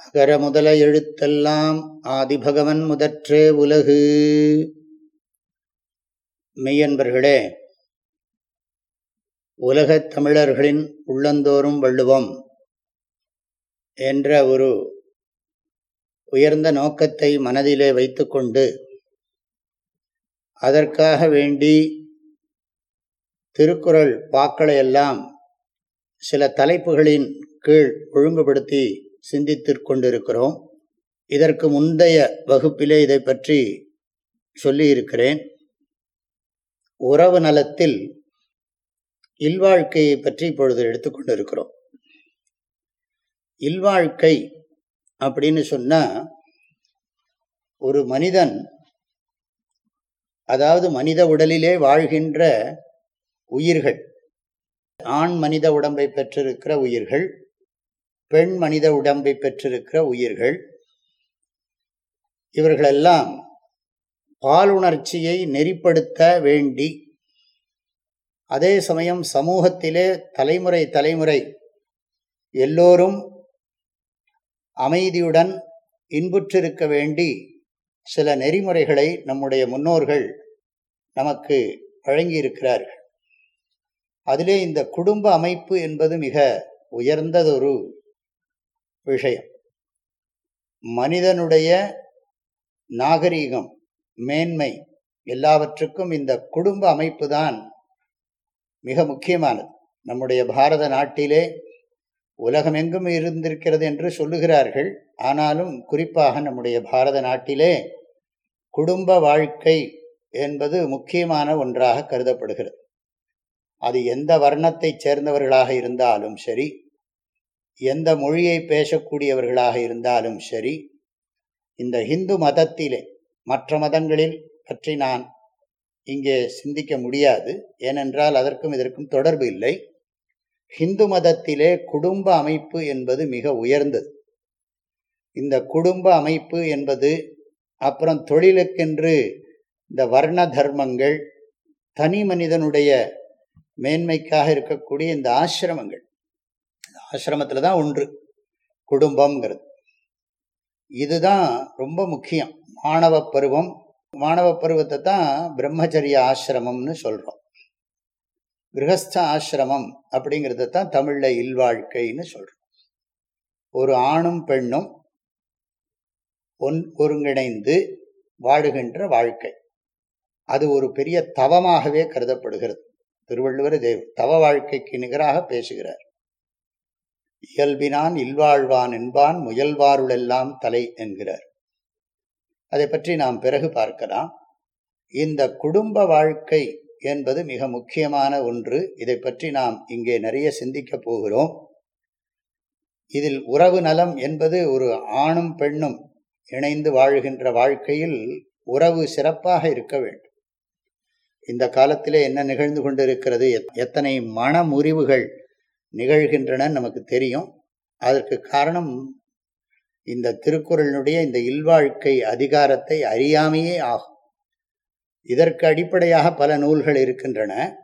அகர முதல எழுத்தெல்லாம் ஆதிபகவன் முதற்றே உலகு. மெய்யன்பர்களே உலகத் தமிழர்களின் உள்ளந்தோறும் வள்ளுவம் என்ற ஒரு உயர்ந்த நோக்கத்தை மனதிலே வைத்துக்கொண்டு அதற்காக வேண்டி திருக்குறள் பாக்களையெல்லாம் சில தலைப்புகளின் கீழ் ஒழுங்குபடுத்தி சிந்தித்து கொண்டிருக்கிறோம். இதற்கு முந்தைய வகுப்பிலே இதை பற்றி சொல்லியிருக்கிறேன். உறவு நலத்தில் இல்வாழ்க்கையை பற்றி இப்பொழுது எடுத்துக்கொண்டிருக்கிறோம் இல்வாழ்க்கை அப்படின்னு சொன்னால் ஒரு மனிதன் அதாவது மனித உடலிலே வாழ்கின்ற உயிர்கள் ஆண் மனித உடம்பை பெற்றிருக்கிற உயிர்கள் பெண் மனித உடம்பை பெற்றிருக்கிற உயிர்கள் இவர்களெல்லாம் பாலுணர்ச்சியை நெறிப்படுத்த வேண்டி அதே சமயம் சமூகத்திலே தலைமுறை தலைமுறை எல்லோரும் அமைதியுடன் இன்புற்றிருக்க வேண்டி சில நெறிமுறைகளை நம்முடைய முன்னோர்கள் நமக்கு வழங்கியிருக்கிறார்கள். அதிலே இந்த குடும்ப அமைப்பு என்பது மிக உயர்ந்ததொரு விஷயம். மனிதனுடைய நாகரீகம் மேன்மை எல்லாவற்றுக்கும் இந்த குடும்ப அமைப்பு தான் மிக முக்கியமானது. நம்முடைய பாரத நாட்டிலே உலகமெங்கும் இருந்திருக்கிறது என்று சொல்லுகிறார்கள். ஆனாலும் குறிப்பாக நம்முடைய பாரத நாட்டிலே குடும்ப வாழ்க்கை என்பது முக்கியமான ஒன்றாக கருதப்படுகிறது. அது எந்த வர்ணத்தைச் சேர்ந்தவர்களாக இருந்தாலும் சரி எந்த மொழியை பேசக்கூடியவர்களாக இருந்தாலும் சரி இந்த இந்து மதத்திலே மற்ற மதங்களில் பற்றி நான் இங்கே சிந்திக்க முடியாது. ஏனென்றால் அதற்கும் இதற்கும் தொடர்பு இல்லை. ஹிந்து மதத்திலே குடும்ப அமைப்பு என்பது மிக உயர்ந்தது. இந்த குடும்ப அமைப்பு என்பது அப்புறம் தொழிலுக்கென்று இந்த வர்ண தர்மங்கள் தனி மனிதனுடைய மேன்மைக்காக இருக்கக்கூடிய இந்த ஆசிரமங்கள் ஆசிரமத்தில் தான் ஒன்று. குடும்பம்ங்கிறது. இதுதான் ரொம்ப முக்கியம். மாணவ பருவம். மாணவ பருவத்தை தான் பிரம்மச்சரிய ஆசிரமம்னு சொல்கிறோம் கிரகஸ்த ஆசிரமம் அப்படிங்கிறத தான் தமிழில் இல்வாழ்க்கைன்னு சொல்கிறோம் ஒரு ஆணும் பெண்ணும் ஒன் ஒருங்கிணைந்து வாழுகின்ற வாழ்க்கை. அது ஒரு பெரிய தவமாகவே கருதப்படுகிறது. திருவள்ளுவர் தேவ் தவ வாழ்க்கைக்கு நிகராக பேசுகிறார். இயல்பினான் இல்வாழ்வான் என்பான் முயல்வாருளெல்லாம் தலை என்கிறார். அதை பற்றி நாம் பிறகு பார்க்கலாம். இந்த குடும்ப வாழ்க்கை என்பது மிக முக்கியமான ஒன்று. இதை பற்றி நாம் இங்கே நிறைய சிந்திக்கப் போகிறோம். இதில் உறவு நலம் என்பது ஒரு ஆணும் பெண்ணும் இணைந்து வாழ்கின்ற வாழ்க்கையில் உறவு சிறப்பாக இருக்க வேண்டும். இந்த காலத்திலே என்ன நிகழ்ந்து கொண்டிருக்கிறது? எத்தனை மன முறிவுகள் நிகழ்கின்றன நமக்கு தெரியும். அதற்கு காரணம் இந்த திருக்குறளினுடைய இந்த இல்வாழ்க்கை அதிகாரத்தை அறியாமையே ஆகும். இதற்கு அடிப்படையாக பல நூல்கள் இருக்கின்றன.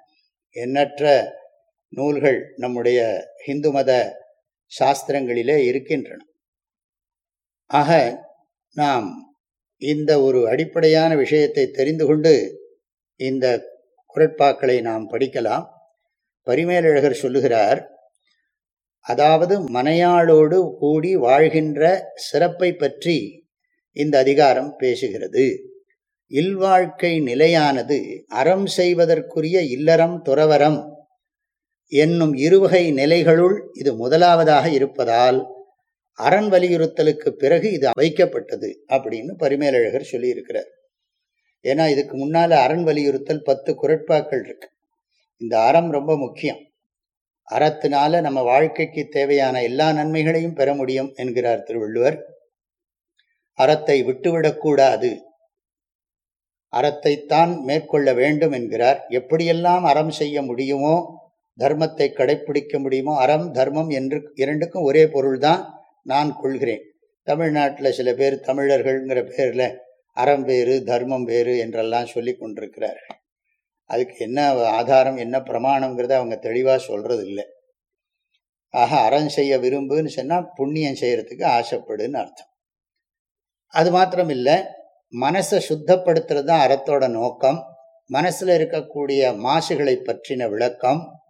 எண்ணற்ற நூல்கள் நம்முடைய ஹிந்து மத சாஸ்திரங்களிலே இருக்கின்றன. ஆக நாம் இந்த ஒரு அடிப்படையான விஷயத்தை தெரிந்து கொண்டு இந்த குரட்பாக்களை நாம் படிக்கலாம். பரிமேலழகர் சொல்லுகிறார் அதாவது மனையாளோடு கூடி வாழ்கின்ற சிறப்பை பற்றி இந்த அதிகாரம் பேசுகிறது. இல்வாழ்க்கை நிலையானது அறம் செய்வதற்குரிய இல்லறம் துறவரம் என்னும் இருவகை நிலைகளுள் இது முதலாவதாக இருப்பதால் அரண் வலியுறுத்தலுக்கு பிறகு இது வைக்கப்பட்டது அப்படின்னு பரிமேலழகர் சொல்லியிருக்கிறார். ஏன்னா இதுக்கு முன்னால் அரண் வலியுறுத்தல் பத்து குரட்பாக்கள் இருக்கு. இந்த அறம் ரொம்ப முக்கியம். அறத்தினால நம்ம வாழ்க்கைக்கு தேவையான எல்லா நன்மைகளையும் பெற முடியும் என்கிறார் திருவள்ளுவர். அறத்தை விட்டுவிடக்கூடாது அறத்தைத்தான் மேற்கொள்ள வேண்டும் என்கிறார். எப்படியெல்லாம் அறம் செய்ய முடியுமோ தர்மத்தை கடைப்பிடிக்க முடியுமோ அறம் தர்மம் என்று இரண்டுக்கும் ஒரே பொருள்தான் நான் கொள்கிறேன். தமிழ்நாட்டில் சில பேர் தமிழர்கள்ங்கிற பேரில் அறம் வேறு தர்மம் வேறு என்றெல்லாம் சொல்லி கொண்டிருக்கிறார்கள். அதுக்கு என்ன ஆதாரம் என்ன பிரமாணங்கிறத அவங்க தெளிவாக சொல்கிறது இல்லை ஆக அறம் செய்ய விரும்புன்னு சொன்னால் புண்ணியம் செய்யறதுக்கு ஆசைப்படுன்னு அர்த்தம். அது மாத்திரம் இல்லை மனசை சுத்தப்படுத்துறது தான் அறத்தோட நோக்கம். மனசில் இருக்கக்கூடிய மாசுகளை பற்றின விளக்கம்.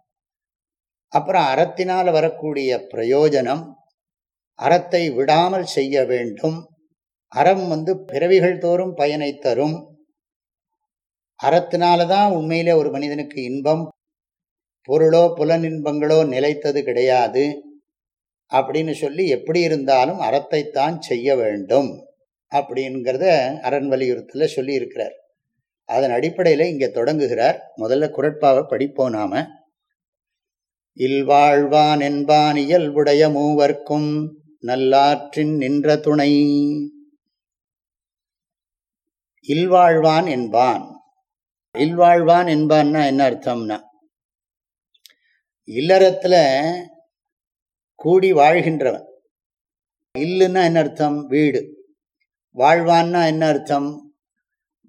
அப்புறம் அறத்தினால் வரக்கூடிய பிரயோஜனம். அறத்தை விடாமல் செய்ய வேண்டும். அறம் வந்து பிறவிகள் தோறும் பயனை தரும். அறத்தினால தான் உண்மையிலே ஒரு மனிதனுக்கு இன்பம் பொருளோ புலனின்பங்களோ நிலைத்தது கிடையாது அப்படின்னு சொல்லி எப்படி இருந்தாலும் அறத்தைத்தான் செய்ய வேண்டும் அப்படிங்கிறத அரண் வலியுறுத்தல சொல்லியிருக்கிறார். அதன் அடிப்படையில் இங்கே தொடங்குகிறார். முதல்ல குரட்பாவை படிப்போம் நாம. இல்வாழ்வான் என்பான் இயல்புடைய மூவர்க்கும் நல்லாற்றின் நின்ற துணை. இல்வாழ்வான் என்பான் இல்வாழ்வான் என்பான்னா என்ன அர்த்தம்னா இல்லறத்துல கூடி வாழ்கின்றவன். இல்லுன்னா என்ன அர்த்தம்? வீடு. வாழ்வான்னா என்ன அர்த்தம்?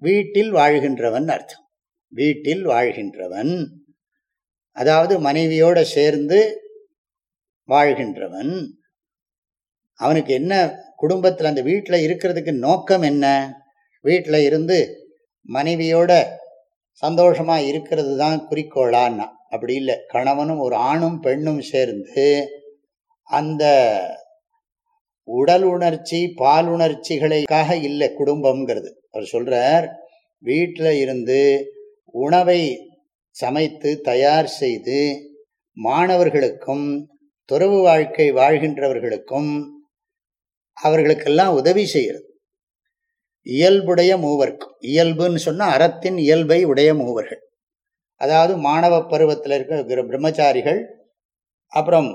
வீட்டில் வாழ்கின்றவன் அர்த்தம். வீட்டில் வாழ்கின்றவன். அதாவது மனைவியோட சேர்ந்து வாழ்கின்றவன். அவனுக்கு என்ன குடும்பத்தில் அந்த வீட்டில் இருக்கிறதுக்கு நோக்கம் என்ன? வீட்டில் இருந்து மனைவியோட சந்தோஷமாக இருக்கிறது தான் குறிக்கோளான்னா. அப்படி இல்லை. கணவனும் ஒரு ஆணும் பெண்ணும் சேர்ந்து அந்த உடல் உணர்ச்சி பால் உணர்ச்சிகளுக்காக இல்லை குடும்பம்ங்கிறது. அவர் சொல்கிறார் வீட்டில் இருந்து உணவை சமைத்து தயார் செய்து மாணவர்களுக்கும் துறவு வாழ்க்கை வாழ்கின்றவர்களுக்கும் அவர்களுக்கெல்லாம் உதவி செய்கிறது இயல்புடைய மூவர்க்கும் இயல்புன்னு சொன்னால் அறத்தின் இயல்பை உடைய மூவர்கள். அதாவது மாணவ பருவத்தில் இருக்கிற பிரம்மச்சாரிகள் அப்புறம்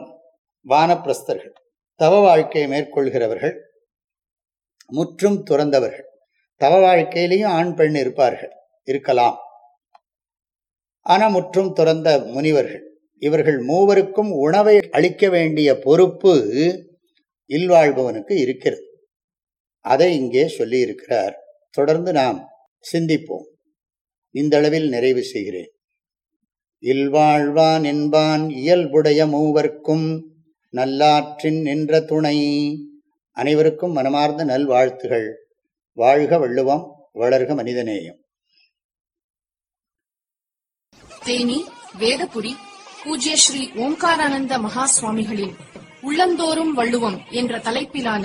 வானப்பிரஸ்தர்கள் தவ வாழ்க்கையை மேற்கொள்கிறவர்கள் முற்றும் துறந்தவர்கள். தவ வாழ்க்கையிலையும் ஆண் பெண் இருப்பார்கள் இருக்கலாம். ஆனால் முற்றும் துறந்த முனிவர்கள் இவர்கள் மூவருக்கும் உணவை அளிக்க வேண்டிய பொறுப்பு இல்வாழ்பவனுக்கு இருக்கிறது. அதை இங்கே சொல்லியிருக்கிறார். தொடர்ந்து நாம் சிந்திப்போம். இந்த அளவில் நிறைவு செய்கிறேன். இல்வாழ்வான் என்பான் இயல்புடைய மூவர்க்கும் நல்லாற்றின் நின்ற துணை. அனைவருக்கும் மனமார்ந்த நல்வாழ்த்துகள். வாழ்க வள்ளுவம் வளர்க மனிதநேயம். தேனி வேதபுரி பூஜ்ய ஸ்ரீ ஓம்காரானந்த மகா சுவாமிகளின் உள்ளந்தோறும் வள்ளுவம் என்ற தலைப்பிலான